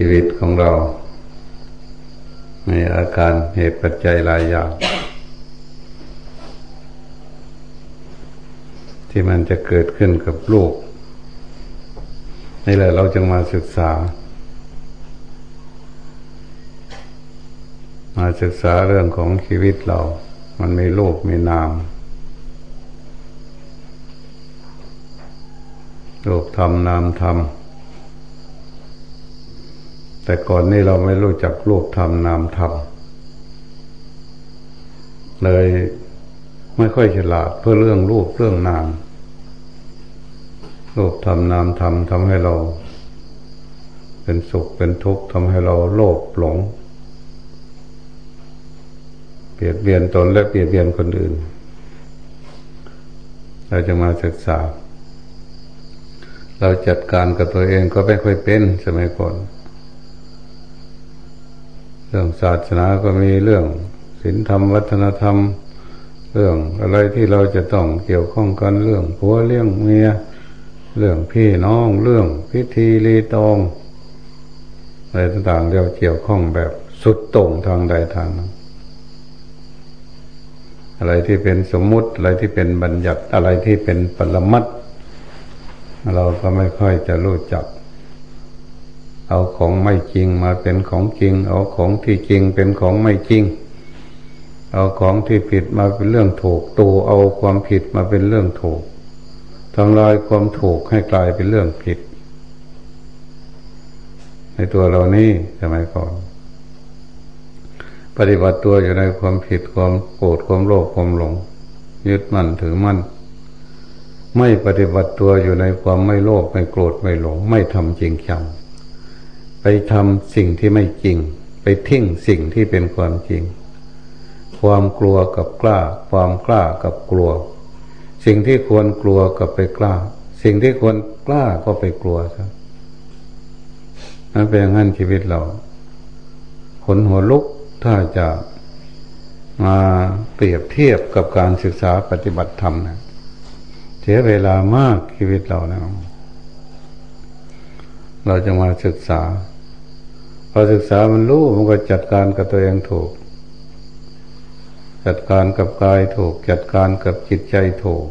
ชีวิตของเรามีอาการเหตุปัจจัยหลายอย่างที่มันจะเกิดขึ้นกับลูกนี่แหละเราจึงมาศึกษา มาศึกษาเรื่องของชีวิตเรา มันมีรูปมีนามรูปธรรมนามธรรม แต่ก่อนนี้เราไม่รู้จักรูปธรรมนามธรรมเลยไม่ค่อยฉลาดเพื่อเรื่องรูปเรื่องนามรูปธรรมนามธรรมทำให้เรา เป็นสุขเป็นทุกข์ทำให้เราโลภหลงเปลี่ยนเบียนตนและเปลี่ยนเบียนคนอื่น เราจะมาศึกษา เราจัดการกับตัวเองก็ไม่ค่อยเป็นสมัยก่อน เรื่องศาสนาก็มีเรื่องศีลธรรมวัฒนธรรม เรื่องอะไรที่เราจะต้องเกี่ยวข้องกันเรื่องผัวเลี้ยงเมียเรื่องพี่น้องเรื่องพิธีรีตองอะไรต่างๆเราเกี่ยวข้องแบบสุดโต่งทางใดทางนึงอะไรที่เป็นสมมุติอะไรที่เป็นบัญญัติอะไรที่เป็นปรมัตเราก็ไม่ค่อยจะรู้จัก เอาของไม่จริงมาเป็นของจริง เอาของที่จริงเป็นของไม่จริง เอาของที่ผิดมาเป็นเรื่องถูกตูเอาความผิดมาเป็นเรื่องถูกทำลายความถูกให้กลายเป็นเรื่องผิด ในตัวเรานี่สมัยก่อน ปฏิบัติตัวอยู่ในความผิดความโกรธความโลภความหลง ยึดมั่นถือมั่น ไม่ปฏิบัติตัวอยู่ในความไม่โลภไม่โกรธไม่หลง ไม่ทำจริงจัง ไปทำสิ่งที่ไม่จริง ไปทิ้งสิ่งที่เป็นความจริง ความกลัวกับกล้า ความกล้ากับกลัว สิ่งที่ควรกลัวกับไปกล้า สิ่งที่ควรกล้าก็ไปกลัวครับนั่นเป็นงั้นชีวิตเราขนหัวลุกถ้าจะมาเปรียบเทียบกับการศึกษาปฏิบัติธรรมนะเสียเวลามากชีวิตเรานะเราจะมาศึกษา อศึกษามันรู้มันก็จัดการกับตัวเองถูก จัดการกับกายถูก จัดการกับจิตใจถูก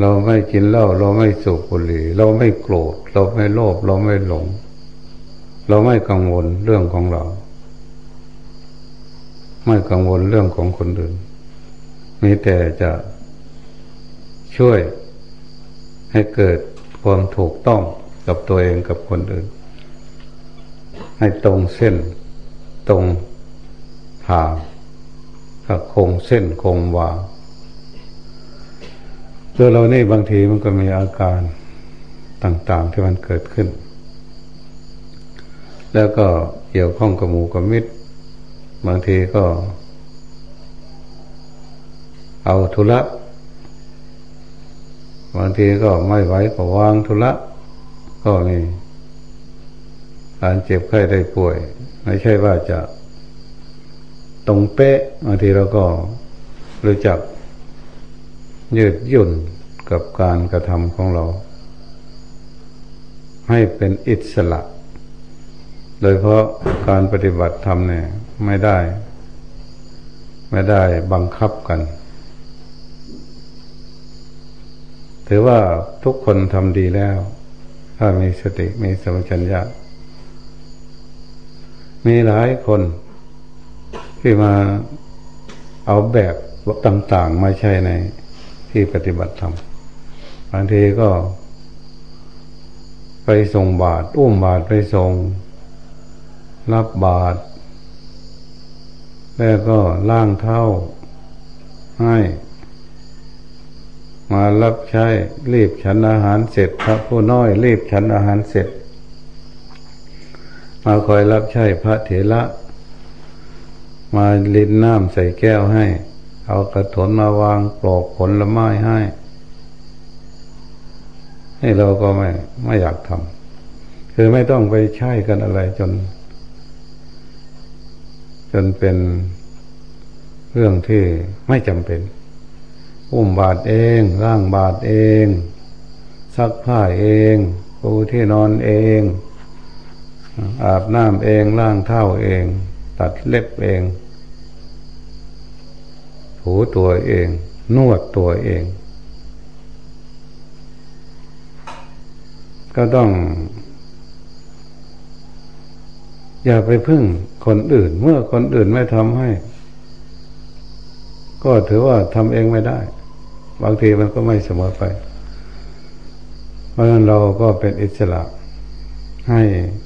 เราไม่กินเหล้าเราไม่สูบบุหรี่ เราไม่โกรธ เราไม่โลภเราไม่หลง เราไม่กังวลเรื่องของเรา ไม่กังวลเรื่องของคนอื่นมีแต่จะช่วยให้เกิด ความถูกต้องกับตัวเองกับคนอื่น ให้ตรงเส้นตรงทางถ้าคงเส้นคงวาตัวเรานี่บางทีมันก็มีอาการต่างๆที่มันเกิดขึ้น แล้วก็เกี่ยวข้องกับหมูกับมิตร บางทีก็ เอาธุระ บางทีก็ไม่ไหวก็วางธุระก็มีการเจ็บไข้ได้ป่วย ไม่ใช่ว่าจะตรงเป๊ะบางทีเราก็รู้จักยืดหยุ่นกับการกระทำของเรา ให้เป็นอิสระ โดยเพราะการปฏิบัติธรรมเนี่ยไม่ได้ ไม่ได้บังคับกัน ถือว่าทุกคนทำดีแล้ว ถ้ามีสติมีสมัชัญญะ มีหลายคนที่มาเอาแบบต่างๆมาใช้ในที่ปฏิบัติธรรมบางทีก็ ไปส่งบาตรอุ้มบาตรไปส่ง รับบาตรแล้วก็ล่างเท้าให้ มารับใช้รีบฉันอาหารเสร็จ พระผู้น้อยรีบฉันอาหารเสร็จ มาคอยรับใช้พระเถระมาลินน้ำใส่แก้วให้ เอากระถนมาวางปลอกผลไม้ให้ ให้เราก็ไม่ไม่อยากทำคือไม่ต้องไปใช้กันอะไรจน จนเป็นเรื่องที่ไม่จำเป็น อุ้มบาทเองร่างบาทเอง ซักผ้าเองปูที่นอนเอง อาบน้ำเองล้างเท้าเอง ตัดเล็บเองถูตัวเอง นวดตัวเอง ก็ต้อง อย่าไปพึ่งคนอื่น เมื่อคนอื่นไม่ทำให้ ก็ถือว่าทำเองไม่ได้ บางทีมันก็ไม่เสมอไป เพราะฉะนั้นเราก็เป็นอิสระ ให้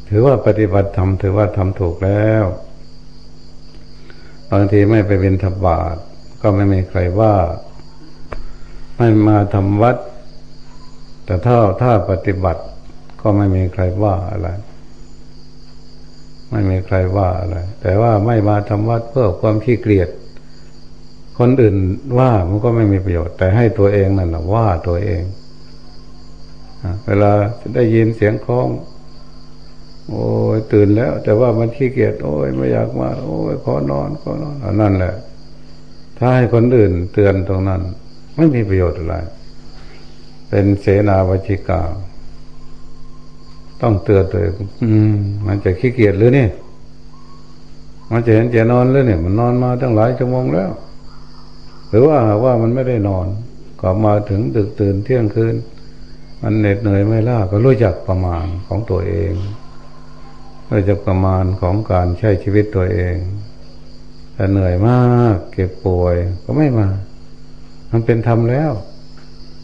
ถือว่าปฏิบัติธรรมถือว่าทำถูกแล้ว บางทีไม่ไปเป็นทบาทก็ไม่มีใครว่าไม่มาทำวัด แต่ถ้าถ้าปฏิบัติก็ไม่มีใครว่าอะไร ไม่มีใครว่าอะไร แต่ว่าไม่มาทำวัดเพื่อความขี้เกียจ คนอื่นว่ามันก็ไม่มีประโยชน์ แต่ให้ตัวเองนั่นแหละว่าตัวเองเวลาได้ยินเสียงคล้อง โอ้ยตื่นแล้ว แต่ว่ามันขี้เกียจโอ้ยไม่อยากมา โอ้ยขอนอนขอนอนนั่นแหละ ถ้าให้คนอื่นเตือนตรงนั้น ไม่มีประโยชน์อะไร เป็นเสนาวจิกาต้องเตือนตัวเองมันจะขี้เกียจหรือเนี่ยมันจะเห็นจะนอนหรือเนี่ย มันนอนมาตั้งหลายชั่วโมงแล้ว รือว่าว่ามันไม่ได้นอนก็มาถึงดึกตื่นเที่ยงคืน มันเหน็ดเหนื่อยไม่ล่าก็รู้จักประมาณของตัวเองรู้จักประมาณของการใช้ชีวิตตัวเองถ้าเหนื่อยมากเก็บป่วยก็ไม่มา มันเป็นธรรมแล้ว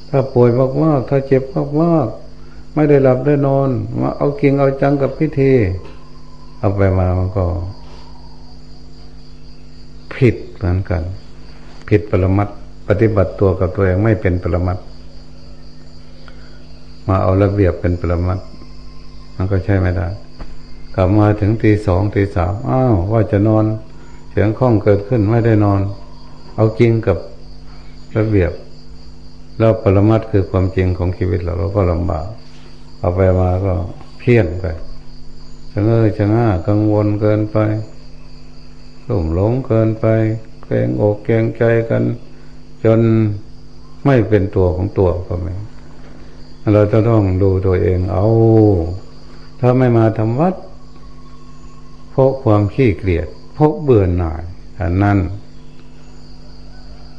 ถ้าป่วยมากๆถ้าเจ็บมากๆไม่ได้หลับได้นอนมาเอากิงเอาจังกับพิธี เอาไปมามันก็ ผิดเหมือนกัน ผิดปรมัตปฏิบัติตัวกับตัวเองไม่เป็นปรมัตมาเอาระเบียบเป็นปรมัตมันก็ใช่ไม่ได้ กลับมาถึงตีสองตีสามอ้าวว่าจะนอน เสียงคล้องเกิดขึ้นไม่ได้นอน เอาจริงกับระเบียบ แล้วปรมัตคือความจริงของชีวิตเราเราก็ลำบาก เอาไปมาก็เพี้ยนไปชะเง้อชะง่ากังวลเกินไปลุ่มหลงเกินไป กรงอกเกรงใจกัน จนไม่เป็นตัวของตัวก็ไม่เราจะต้องดูตัวเองเอา ถ้าไม่มาทำวัด เพราะความขี้เกียจพราะเบื่อหน่ายอันนั้น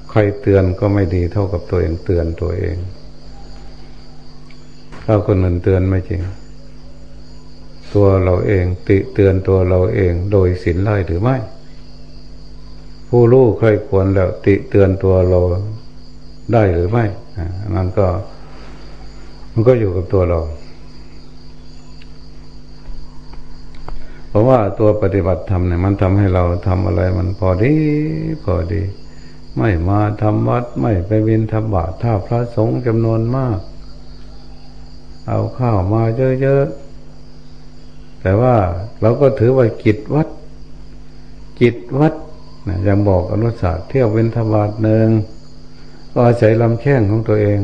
ใครเตือนก็ไม่ดีเท่ากับตัวเองเตือนตัวเองถ้าคนอื่นเตือนไม่จริง ตัวเราเองติเตือนตัวเราเองโดยศีลไล่หรือไม่ ผู้รู้ใครควรแล้วติเตือนตัวเราได้หรือไม่นั่นก็ มันก็อยู่กับตัวเรา เพราะว่าตัวปฏิบัติธรรมเนี่ยมันทำให้เราทำอะไรมันพอดี พอดี ไม่มาทำวัดไม่ไปวินทบาทถ้าพระสงฆ์จำนวนมาก เอาข้าวมาเยอะๆ แต่ว่าเราก็ถือว่ากิจวัด กิจวัด นะยังบอกอนุสาสเที่ยวเว้นทบาทหนึ่งก็อาศัยลำแข้งของตัวเอง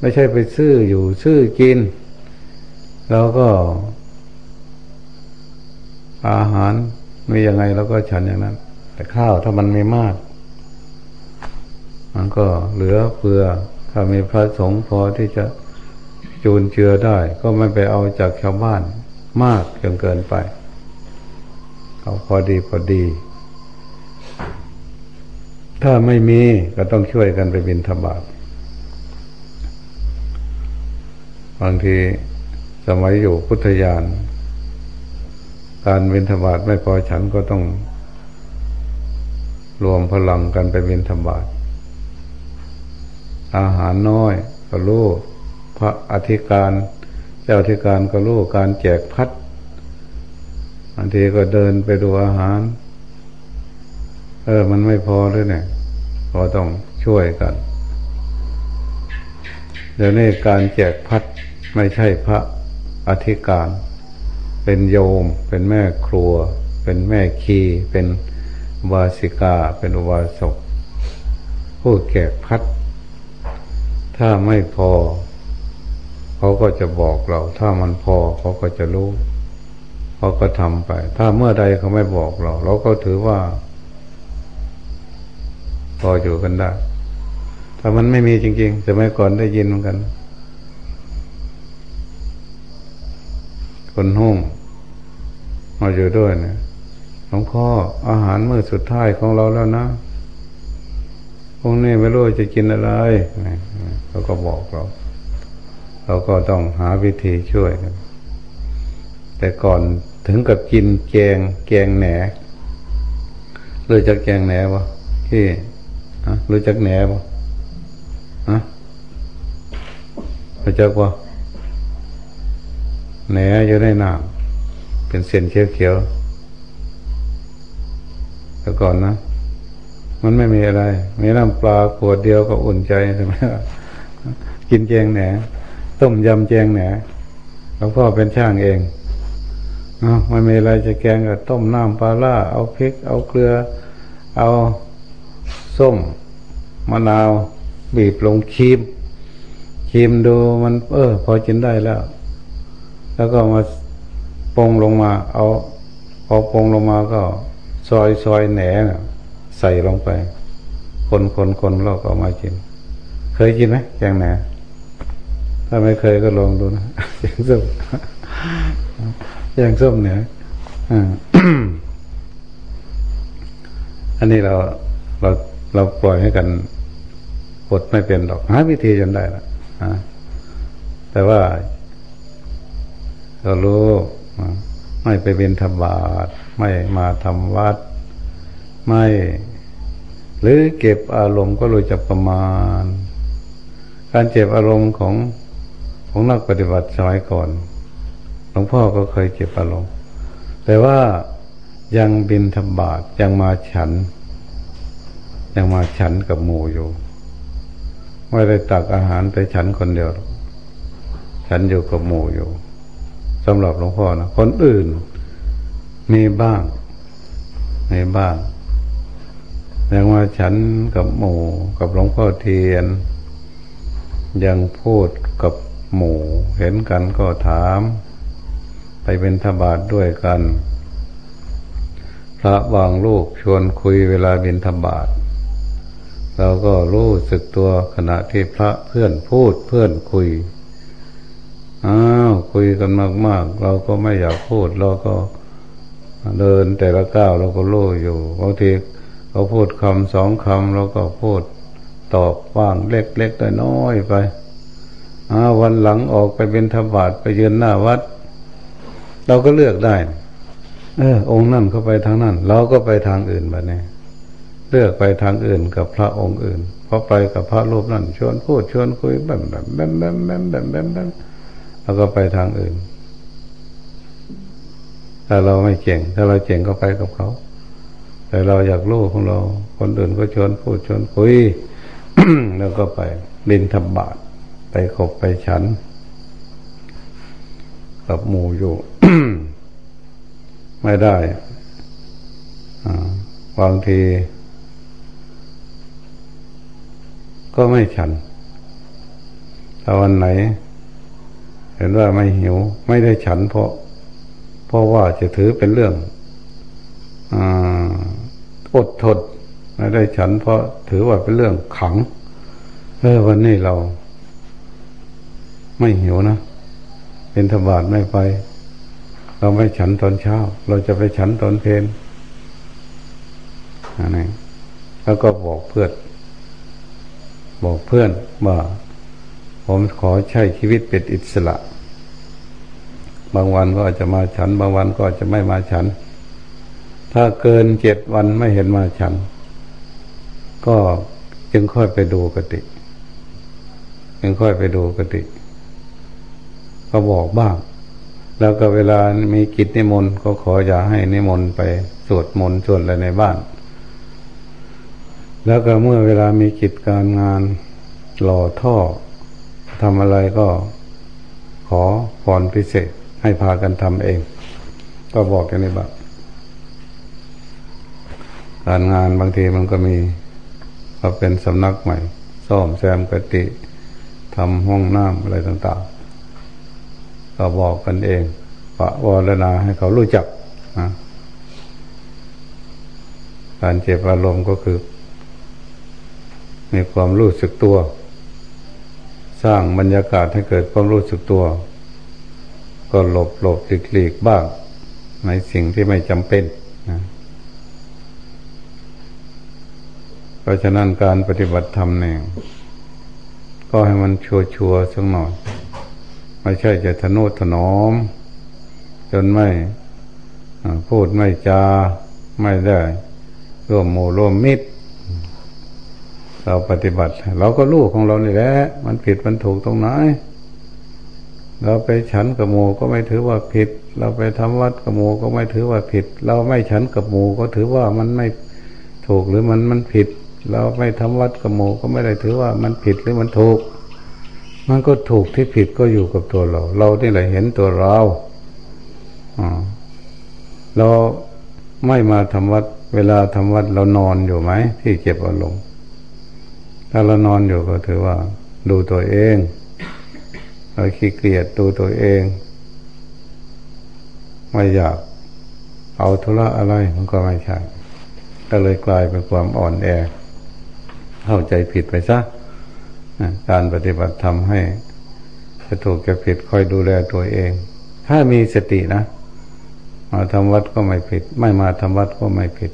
ไม่ใช่ไปซื้ออยู่ซื้อกินเราก็ อาหารมียังไงแล้วก็ฉันอย่างนั้น แต่ข้าวถ้ามันไม่มาก มันก็เหลือเฟือ ถ้ามีพระสงฆ์พอที่จะจูนเจือได้ ก็ไม่ไปเอาจากชาวบ้านมากจนเกินไป เอาพอดีพอดี ถ้าไม่มีก็ต้องช่วยกันไปบินธบาตบางทีสมัยอยู่พุทธยาน การเวนธบาตไม่พอฉันก็ต้อง รวมพลังกันไปเวนธบาตอาหารน้อยก็รู้พระอธิการ เจ้าอธิการก็รู้การแจกพัดบางทีก็เดินไปดูอาหาร เออ มันไม่พอด้วยเนี่ยก็ต้องช่วยกัน เดี๋ยวนี้การแจกพัดไม่ใช่พระอธิการ เป็นโยม เป็นแม่ครัว เป็นแม่คีเป็นวาสิกา เป็นอุบาสกผู้แกกพัด ถ้าไม่พอ เขาก็จะบอกเรา ถ้ามันพอเขาก็จะรู้เขาก็ทำไป ถ้าเมื่อใดเขาไม่บอกเรา เราก็ถือว่า พออยู่กันได้ ถ้ามันไม่มีจริงๆจะไม่ก่อนได้ยินเหมือนกัน คนหุ่มมาอยู่ด้วยเนี่ยหลวงพ่ออาหารมื้อสุดท้ายของเราแล้วนะพวกนี้ไม่รู้จะกินอะไรเขาก็บอกเรา เราก็ต้องหาวิธีช่วยกันแต่ก่อนถึงกับกินแกงแกงแหนรู้จักแกงแหนวะที่ รู้จักแหนวะฮะรู้จักวะแหนอยู่ในน้ำเป็นเส้นเขียวๆแต่ก่อนนะ มันไม่มีอะไร มีน้ำปลาขวดเดียวก็อุ่นใจใช่ไหมกินแจงแหนต้มยำแจงแหนแล้วพ่อเป็นช่างเองอไม่มีอะไรจะแกงก็ต้มน้ำปลาล่าเอาพริก เอาเกลือ เอา ส้มมะนาวบีบลงคีมคีมดูมัน เออ พอกินได้แล้ว แล้วก็มาปงลงมา เอาพอปงลงมาก็ ซอยซอยแหนใส่ลงไป คนคนคนเราก็มากิน เคยกินไหมแกงแหนถ้าไม่เคยก็ลองดูนะแกงส้มแกงส้มเนี่ยอันนี้เราเรา เราปล่อยให้กันอดไม่เป็นหรอกหาวิธีจนได้ละแต่ว่า เรารู้ไม่ไปเป็นธบาตไม่มาทำวัด ไม่ หรือเก็บอารมณ์ก็รู้จักประมาณ การเจ็บอารมณ์ของของนักปฏิบัติสมัยก่อนหลวงพ่อก็เคยเก็บอารมณ์แต่ว่ายังบินธบาตยังมาฉัน ยังมาฉันกับหมูอยู่ไม่ได้ตักอาหารไปฉันคนเดียว ฉันอยู่กับหมูอยู่สำหรับหลวงพ่อนะคนอื่น มีบ้างมีบ้างยังมาฉันกับหมูกับหลวงพ่อเทียน ยังพูดกับหมูเห็นกันก็ถาม ไปเป็นธบาตด้วยกัน พระบางลูกชวนคุยเวลาบินธบาต เราก็รู้สึกตัวขณะที่พระเพื่อนพูดเพื่อนคุย อ้าวคุยกันมาก ๆ เราก็ไม่อยากพูดเราก็เดินแต่ละก้าวเราก็รู้อยู่บางทีเขาพูดคำสองคำเราก็พูดตอบว่างเล็กๆน้อยๆไปอ้าวันหลังออกไปเป็นธบาตไปยืนหน้าวัด เราก็เลือกได้ เออ องค์นั่นเขาไปทางนั้น เราก็ไปทางอื่นแบบนี้ เลือกไปทางอื่นกับพระองค์อื่นพอไปกับพระรูปนั่นชวนพูดชวนคุยแบบแบบแบบแบบแบบแบบแบบแล้วก็ไปทางอื่นแต่เราไม่เก่ง ถ้าเราเก่งก็ไปกับเขา แต่เราอยากรู้ของเรา คนอื่นก็ชวนพูดชวนคุยแล้วก็ไปลินทบบาทไปขบไปฉัน กับหมูอยู่ ไม่ได้บางที ก็ไม่ฉันถ้าวันไหน เห็นว่าไม่หิว ไม่ได้ฉันเพราะ เพราะว่าจะถือเป็นเรื่องอดทนไม่ได้ฉันเพราะถือว่าเป็นเรื่องขังเออวันนี้เรา ไม่หิวนะเป็นธบาตไม่ไป เราไม่ฉันตอนเช้า เราจะไปฉันตอนเพลนอันนี้แล้วก็บอกเพื่อน บอกเพื่อนว่าผมขอใช้ชีวิตเป็นอิสระ บางวันก็จะมาฉัน บางวันก็จะไม่มาฉัน ถ้าเกินเจ็ดวันไม่เห็นมาฉัน ก็จึงค่อยไปดูกติ จึงค่อยไปดูกติ ก็บอกบ้าง แล้วก็เวลามีกิจนิมนต์ก็ขออย่าให้นิมนต์ไปสวดมนต์ชวนอะไรในบ้าน แล้วก็เมื่อเวลามีกิจการงานหล่อท่อทำอะไรก็ขอพรพิเศษให้พากันทำเอง ก็บอกกันนี้บ้างการงานบางทีมันก็มีก็เป็นสำนักใหม่ ซ่อมแซมกติทำห้องน้ำอะไรต่างๆ ก็บอกกันเองปะวรณาให้เขารู้จักนะการเจ็บอารมณ์ก็คือ มีความรู้สึกตัว สร้างบรรยากาศให้เกิดความรู้สึกตัว ก็หลบหลบหลีกหลีกบ้าง ในสิ่งที่ไม่จำเป็นนะเพราะฉะนั้นการปฏิบัติธรรมเนี่ยก็ให้มันชัวชัวสักหน่อย ไม่ใช่จะทะนุถนอม จนไม่พูดไม่จา ไม่ได้ ร่วมโมร่วมมิตร เราปฏิบัติ เราก็รู้ของเรานี่แหละมันผิดมันถูกตรงไหนเราไปฉันกับโมก็ไม่ถือว่าผิด เราไปทำวัดกับโมก็ไม่ถือว่าผิด เราไม่ฉันกับโมก็ถือว่ามันไม่ถูกหรือมันมันผิด เราไม่ทำวัดกับโมก็ไม่ได้ถือว่ามันผิดหรือมันถูก มันก็ถูกที่ผิดก็อยู่กับตัวเรา เราที่ไหนเห็นตัวเราเราไม่มาทำวัด เวลาทำวัดเรานอนอยู่ไหมที่เก็บอารมณ์ ถ้าเรานอนอยู่ก็ถือว่า ดูตัวเองเราขี้เกียจดูตัวเอง ไม่อยากเอาธุระอะไรมันก็ไม่ใช่ก็เลยกลายเป็นความอ่อนแอ เข้าใจผิดไปซะการปฏิบัติทำให้จะถูกจะผิดคอยดูแลตัวเอง ถ้ามีสตินะมาทำวัดก็ไม่ผิด ไม่มาทำวัดก็ไม่ผิด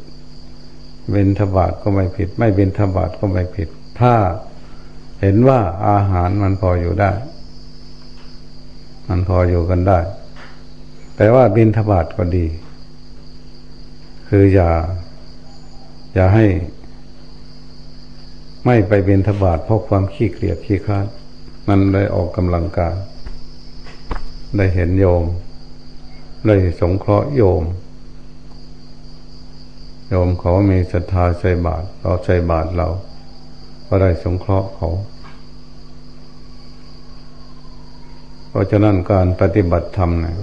เบนทบาทก็ไม่ผิด ไม่เบนทบาทก็ไม่ผิด ถ้าเห็นว่าอาหารมันพออยู่ได้ มันพออยู่กันได้ แต่ว่าบินทบาทก็ดี คืออย่า อย่าให้ ไม่ไปเป็นทบาทเพราะความขี้เกียจขี้ค้านมันได้ออกกำลังกายได้เห็นโยม ได้สงเคราะห์โยม โยมเขามีศรัทธาใส่บาตรเราใส่บาตรเรา ก็ได้สงเคราะห์เขา เพราะฉะนั้นการปฏิบัติธรรมเนี่ย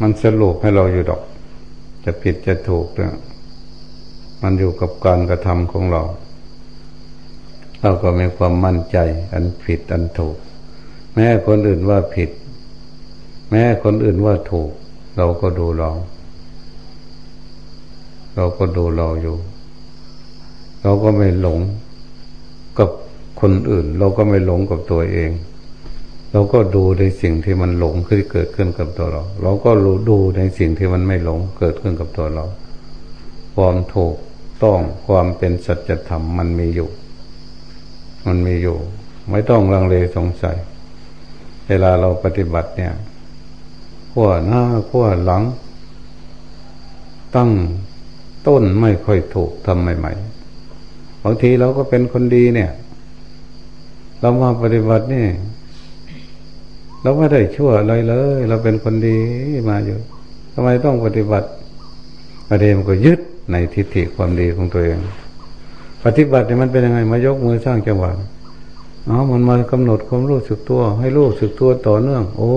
มันสรุปให้เราอยู่ดอก จะผิดจะถูกเนี่ยมันอยู่กับการกระทำของเรา เราก็มีความมั่นใจ อันผิดอันถูก แม้คนอื่นว่าผิด แม้คนอื่นว่าถูก เราก็ดูเรา เราก็ดูเราอยู่ เราก็ไม่หลง คนอื่น เราก็ไม่หลงกับตัวเอง เราก็ดูในสิ่งที่มันหลงขึ้นเกิดขึ้นกับตัวเรา เราก็รู้ดูในสิ่งที่มันไม่หลงเกิดขึ้นกับตัวเรา ความถูกต้องความเป็นสัจธรรมมันมีอยู่ มันมีอยู่ ไม่ต้องลังเลสงสัย เวลาเราปฏิบัติเนี่ยขั้วหน้าขั้วหลัง ตั้งต้นไม่ค่อยถูกทำใหม่ๆบางทีเราก็เป็นคนดีเนี่ย เรามาปฏิบัตินี่ เราไม่ได้ชั่วอะไรเลย เราเป็นคนดีมาอยู่ทำไมต้องปฏิบัติ ประเด็นมันก็ยึดในทิฏฐิความดีของตัวเอง ปฏิบัติเนี่ยมันเป็นยังไงมายกมือสร้างจังหวะอ๋อมันมากำหนดความรู้สึกตัว ให้รู้สึกตัวต่อเนื่อง โอ้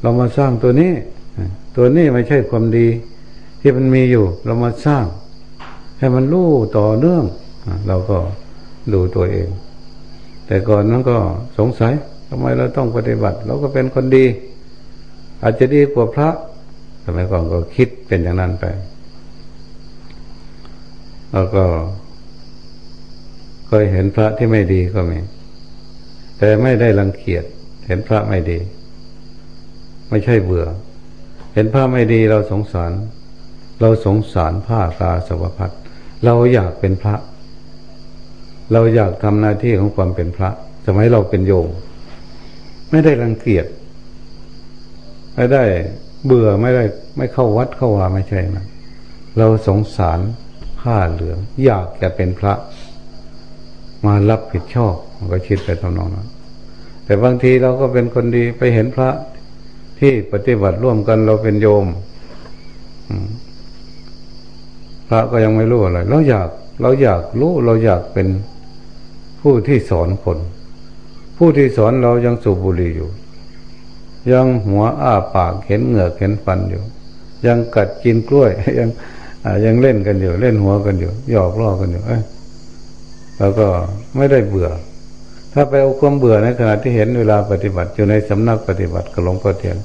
เรามาสร้างตัวนี้ ตัวนี้ไม่ใช่ความดี ที่มันมีอยู่ เรามาสร้าง ให้มันรู้ต่อเนื่องเราก็ดูตัวเอง แต่ก่อนนั้นก็สงสัยทำไมเราต้องปฏิบัติ เราก็เป็นคนดี อาจจะดีกว่าพระสมัยก่อนก็คิดเป็นอย่างนั้นไป แล้วก็เคยเห็นพระที่ไม่ดีก็มี แต่ไม่ได้รังเกียจเห็นพระไม่ดี ไม่ใช่เบื่อ เห็นพระไม่ดีเราสงสาร เราสงสารผ้าตาสวพัดเราอยากเป็นพระ เราอยากทำหน้าที่ของความเป็นพระ สมัยเราเป็นโยมไม่ได้รังเกียจไม่ได้เบื่อไม่ได้ไม่เข้าวัดเข้าวาไม่ใช่นะเราสงสารผ้าเหลืองอยากจะเป็นพระ มารับผิดชอบก็คิดไปทำนองนั้นแต่บางทีเราก็เป็นคนดีไปเห็นพระที่ปฏิบัติร่วมกันเราเป็นโยมพระก็ยังไม่รู้อะไร เราอยาก เราอยากรู้ เราอยากเป็น ผู้ที่สอนคน ผู้ที่สอนเรายังสูบบุหรี่อยู่ ยังหัวอ้าปากเห็นเหงือกเห็นฟันอยู่ ยังกัดกินกล้วย ยังยังเล่นกันอยู่ เล่นหัวกันอยู่หยอกล้อกันอยู่แล้วก็ไม่ได้เบื่อ ถ้าไปเอาความเบื่อในขณะที่เห็นเวลาปฏิบัติอยู่ในสำนักปฏิบัติกับหลวงพ่อเทียน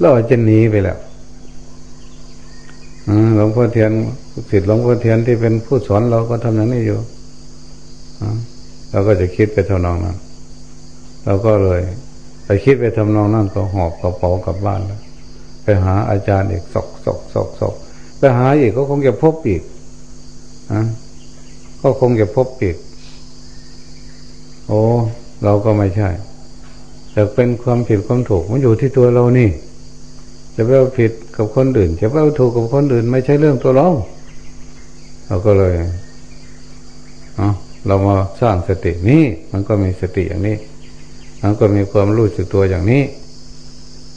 เราจะหนีไปแล้วหลวงพ่อเทียนสิทธิ์หลวงพ่อเทียนที่เป็นผู้สอนเราก็ทำอย่างนี้อยู่ เราก็จะคิดไปเท่านั้น เราก็เลยไปคิดไปทำนองนั่นก็หอบกระเป๋ากลับบ้านแล้ว ไปหาอาจารย์อีกสอกสอกสอกสกไปหาอีกก็คงจะพบอีกอะก็คงจะพบอีก โอ้เราก็ไม่ใช่ แต่เป็นความผิดความถูกมันอยู่ที่ตัวเรานี่ จะไปเอาผิดกับคนอื่น จะไปเอาถูกกับคนอื่น ไม่ใช่เรื่องตัวเรา เราก็เลยเนาะ เรามาสร้างสตินี้ มันก็มีสติอย่างนี้ มันก็มีความรู้สึกตัวอย่างนี้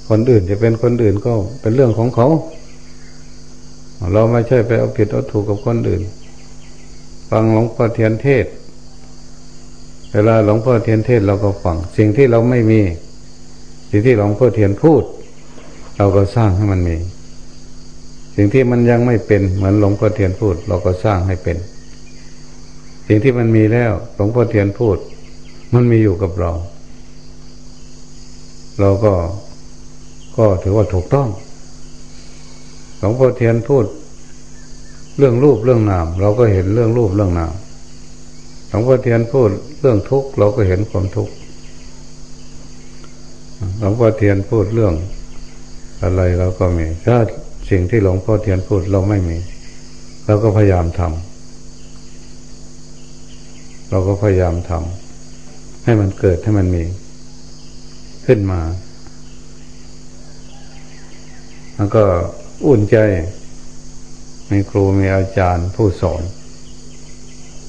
คนอื่นจะเป็นคนอื่นก็เป็นเรื่องของเขา เราไม่ใช่ไปเอาผิดเอาถูกกับคนอื่น ฟังหลวงพ่อเทียนเทศ เวลาหลวงพ่อเทียนเทศเราก็ฟัง สิ่งที่เราไม่มี สิ่งที่หลวงพ่อเทียนพูด เราก็สร้างให้มันมี สิ่งที่มันยังไม่เป็นเหมือนหลวงพ่อเทียนพูด เราก็สร้างให้เป็น สิ่งที่มันมีแล้วหลวงพ่อเทียนพูด มันมีอยู่กับเรา เราก็ก็ถือว่าถูกต้องหลวงพ่อเทียนพูด เรื่องรูปเรื่องนาม เราก็เห็นเรื่องรูปเรื่องนามหลวงพ่อเทียนพูดเรื่องทุกข์เราก็เห็นความทุกข์หลวงพ่อเทียนพูดเรื่อง อะไรเราก็มีถ้าสิ่งที่หลวงพ่อเทียนพูดเราไม่มีเราก็พยายามทำ เราก็พยายามทำให้มันเกิดให้มันมี ขึ้นมา แล้วก็อุ่นใจมีครูมีอาจารย์ผู้สอน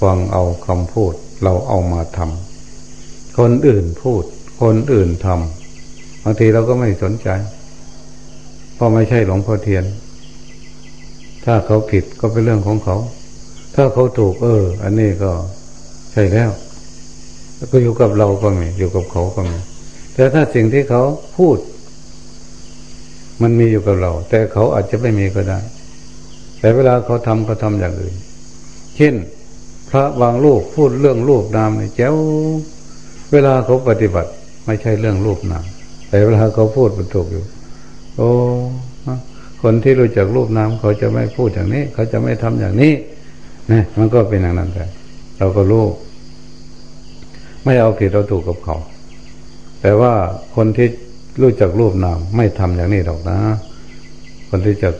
ฟังเอาคำพูด เราเอามาทำคนอื่นพูด คนอื่นทำบางทีเราก็ไม่สนใจ เพราะไม่ใช่หลวงพ่อเทียน ถ้าเขาผิดก็เป็นเรื่องของเขา ถ้าเขาถูกเออ อันนี้ก็ ใช่แล้วแล้วก็อยู่กับเราก็มีอยู่กับเขาก็มีแต่ถ้าสิ่งที่เขาพูด มันมีอยู่กับเรา แต่เขาอาจจะไม่มีก็ได้ แต่เวลาเขาทำเขาทาอย่างอื่น เช่น พระบางลูกพูดเรื่องรูปนามเนี่ยเจ้า เวลาเขาปฏิบัติ ไม่ใช่เรื่องรูปนามแต่เวลาเขาพูดมันถูกอยู่ โอ้คนที่รู้จักรูปนามเขาจะไม่พูดอย่างนี้ เขาจะไม่ทำอย่างนี้นี่มันก็เป็นอย่างนั้นไป เราก็รู้ไม่เอาผิดเราถูกกับเขา แต่ว่าคนที่รู้จักรูปนามไม่ทำอย่างนี้หรอกนะ คนที่จะ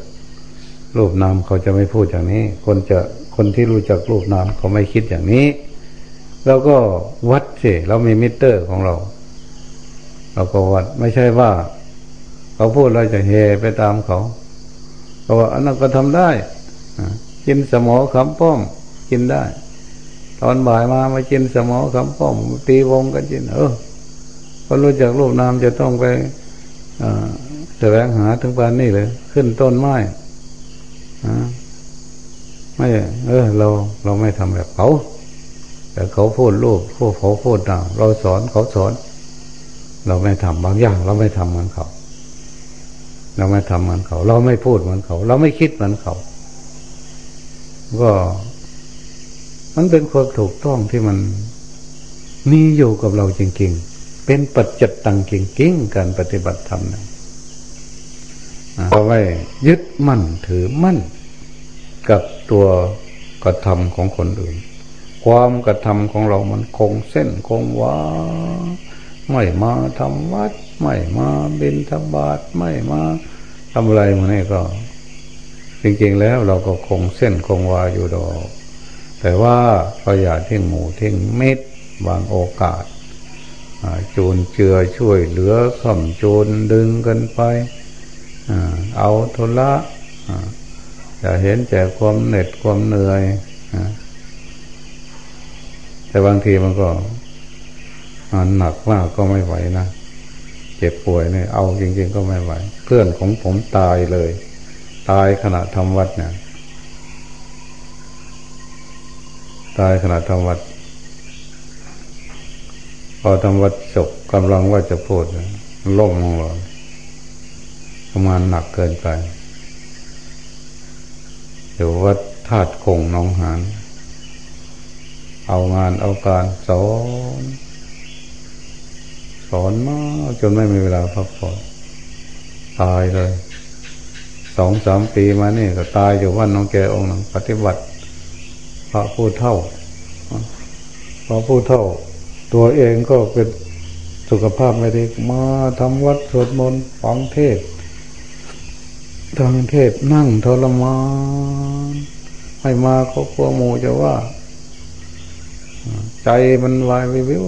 รูปนามเขาจะไม่พูดอย่างนี้ คนจะคนที่รู้จักรูปนามเขาไม่คิดอย่างนี้เราก็วัดสิเรามีมิเตอร์ของเรา เราก็วัดไม่ใช่ว่า เขาพูดเราจะเฮไปตามเขาเพราะว่าอันนั้นก็ทำได้กินสมอคำป้อมกินได้ ตอนบ่ายมามากินสมอคำป้อมตีวงกันกิน เออพอรู้จักรูปนามจะต้องไปแสวงหาถึงปานนี่เลย ขึ้นต้นไม้ไม่เออ เราเราไม่ทำแบบเขา แต่เขาพูดรูปพวกเขาพูดนาเราสอนเขาสอน เราไม่ทำบางอย่าง เราไม่ทำเหมือนเขาเราไม่ทำเหมือนเขา เราไม่พูดเหมือนเขา เราไม่คิดเหมือนเขา ก็ มันเป็นความถูกต้องที่มันมีอยู่กับเราจริงๆ เป็นปัจจิตตังจริงๆการปฏิบัติธรรมนะเราไว้ยึดมั่นถือมั่น กับตัวกระทำของคนอื่น ความกระทำของเรามันคงเส้นคงวาไม่มาทำวัด ไม่มาบินทบาทไม่มาทำอะไรมาเนี่ก็ จริงๆแล้วเราก็คงเส้นคงวาอยู่ดอก แต่ว่าก็อย่าทิ้งหมูทิ้งเม็ดบางโอกาสจูนเจือช่วยเหลือข่มจูนดึงกันไปเอาทุละจะเห็นแจกความเหน็ดความเหนื่อยแต่บางทีมันก็หนักมากก็ไม่ไหวนะเจ็บป่วยเนี่ยเอาจริง ๆ ก็ไม่ไหว เพื่อนของผมตายเลย ตายขณะทำวัดเนี่ย ตายขณะทำวัด พอทำวัดจบกำลังว่าจะพูดล่มลงเลยประมาณหนักเกินไปเดี๋ยววัดธาตุคงน้องหานเอางานเอาการสอนสอนมาจนไม่มีเวลาพักผ่อนตายเลยสองสามปีมานี่ก็ตายอยู่วันน้องแกองค์หนึ่งปฏิบัติ ระผู้เท่า พระผู้เท่า ตัวเองก็เป็นสุขภาพไม่ดีมาทำวัดสวดมนต์ฟังเทศทางเทศนั่งทรมานให้มาเขากลัวหมูจะว่า ใจมันวายวิว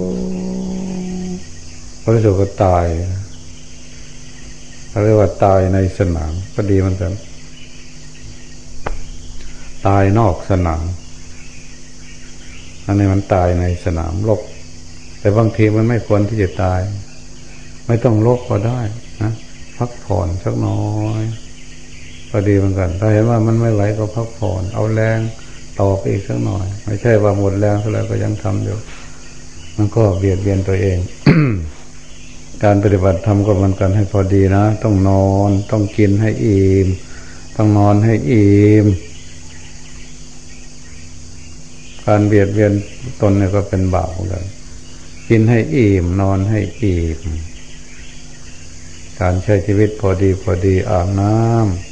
พระสุก็ตายเรียกว่าตายในสนามก็ดีมันกัน ตายนอกสนาม อันนี้มันตายในสนามลบแต่บางทีมันไม่ควรที่จะตาย ไม่ต้องลบก็ได้นะพักผ่อนสักน้อยก็ดีเหมือนกันถ้าเห็นว่ามันไม่ไหวก็พักผ่อน เอาแรงต่อไปอีกสักหน่อย ไม่ใช่ว่าหมดแรงเท่าไรก็ยังทำอยู่ มันก็เบียดเบียนตัวเองการปฏิบัติธรรมก็มันกันให้พอดีนะ ต้องนอน ต้องกินให้อิ่ม ต้องนอนให้อิ่ม การเบียดเบียนตนเนี่ยก็เป็นบาปเหมือนกันกินให้อิ่มนอนให้อิ่มการใช้ชีวิตพอดีพอดีอาบน้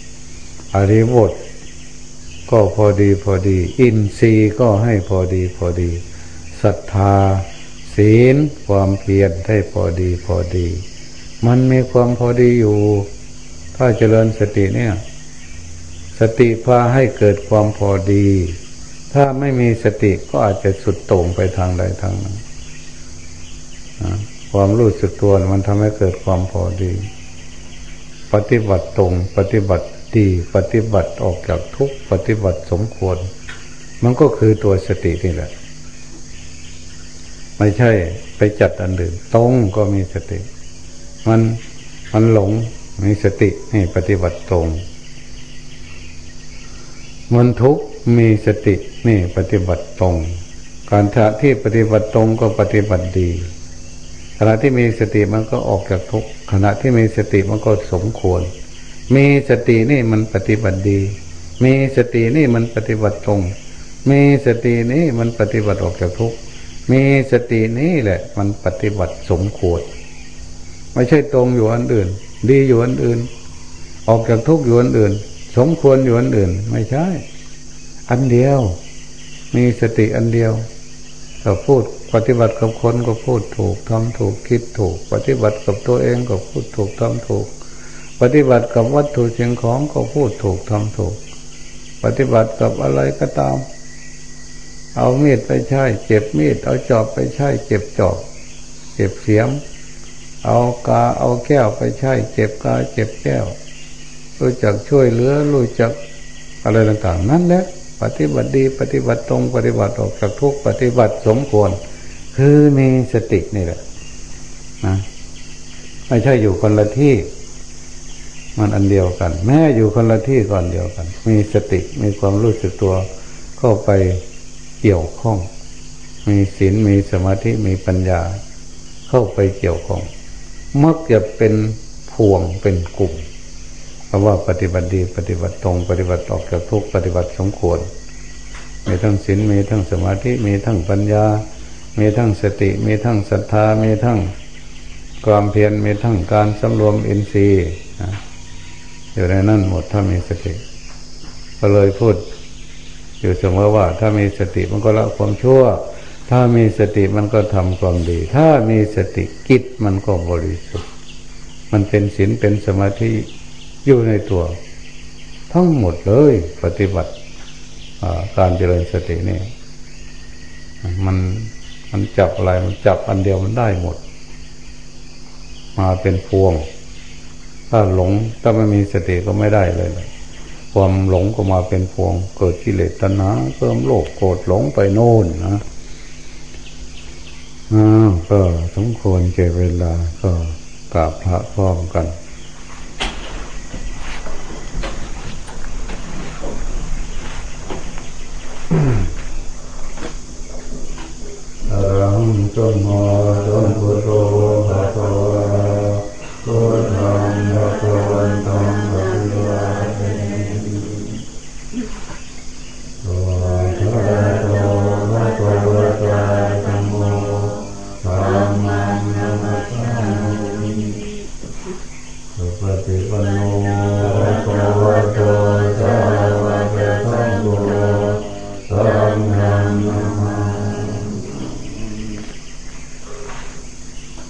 ำอริบท ก็พอดีพอดี อินทรีย์ก็ให้พอดีพอดีศรัทธา ศีลความเพียรให้พอดีพอดี มันมีความพอดีอยู่ ถ้าเจริญสติเนี่ย สติพาให้เกิดความพอดี ถ้าไม่มีสติก็อาจจะสุดโต่งไปทางใดทางหนึ่งความรู้สึกตัวมันทำให้เกิดความพอดี ปฏิบัติตรง ปฏิบัติดีปฏิบัติออกจากทุกปฏิบัติสมควร มันก็คือตัวสตินี่แหละ ไม่ใช่ไปจัดอันอื่นตรงก็มีสติ มันมันหลงมีสติให้ปฏิบัติตรง มันทุกข์มีสติ นี่ปฏิบัติตรง การทะที่ปฏิบัติตรงก็ปฏิบัติดี ขณะที่มีสติมันก็ออกจากทุกข์ขณะที่มีสติมันก็สมควร มีสตินี่มันปฏิบัติดี มีสตินี่มันปฏิบัติตรง มีสตินี่มันปฏิบัติออกจากทุกข์มีสตินี้แหละ มันปฏิบัติสมควร ไม่ใช่ตรงอยู่อันอื่น ดีอยู่อันอื่น ออกจากทุกข์อยู่อันอื่น สมควรอยู่อันอื่น ไม่ใช่ อันเดียว มีสติอันเดียวถ้าพูดปฏิบัติกับคนก็พูดถูกทำถูกคิดถูก ปฏิบัติกับตัวเองก็พูดถูกทำถูก ปฏิบัติกับวัตถุสิ่งของก็พูดถูกทำถูก ปฏิบัติกับอะไรก็ตาม เอามีดไปใช้เจ็บมีด เอาจอบไปใช้เจ็บจอบเจ็บเสียม เอากาเอาแก้วไปใช้เจ็บกาเจ็บแก้วรู้จักช่วยเหลือรู้จักอะไรต่างๆ นั่นแหละ ปฏิบัติดี ปฏิบัติตรงปฏิบัติออกจากทุกปฏิบัติสมควร คือมีสตินี่แหละนะไม่ใช่อยู่คนละที่ มันอันเดียวกัน แม้อยู่คนละที่ก่อนเดียวกัน มีสติมีความรู้สึกตัวเข้าไปเกี่ยวข้อง มีศีลมีสมาธิมีปัญญา เข้าไปเกี่ยวข้องมักจะเป็นพวงเป็นกลุ่ม ราะว่าปฏิบัติดีปฏิบัติตรงปฏิบัติออกจากทุกปฏิบัติสมควรมีทั้งศีลมีทั้งสมาธิมีทั้งปัญญา มีทั้งสติ มีทั้งศรัทธา มีทั้งความเพียรมีทั้งการสำรวมอินทรีย์อยู่ในนั้นหมดถ้ามีสติ ก็เลยพูด อยู่เสมอว่า ถ้ามีสติมันก็ละความชั่ว ถ้ามีสติมันก็ทำความดี ถ้ามีสติกิจมันก็บริสุทธิ์ มันเป็นศีลเป็นสมาธิ อยู่ในตัว ทั้งหมดเลยปฏิบัติการเจริญสตินี่มันมันจับอะไรมันจับอันเดียวมันได้หมด มาเป็นพวง ถ้าหลงถ้าไม่มีสติก็ไม่ได้เลย ความหลงก็มาเป็นพวง เกิดกิเลสตัณหาเพิ่มโลภโกรธหลงไปโน่นนะอ่าก็สมควรเก็บเวลาก็กราบพระพร้อมกัน รังจงมจงพุทโธ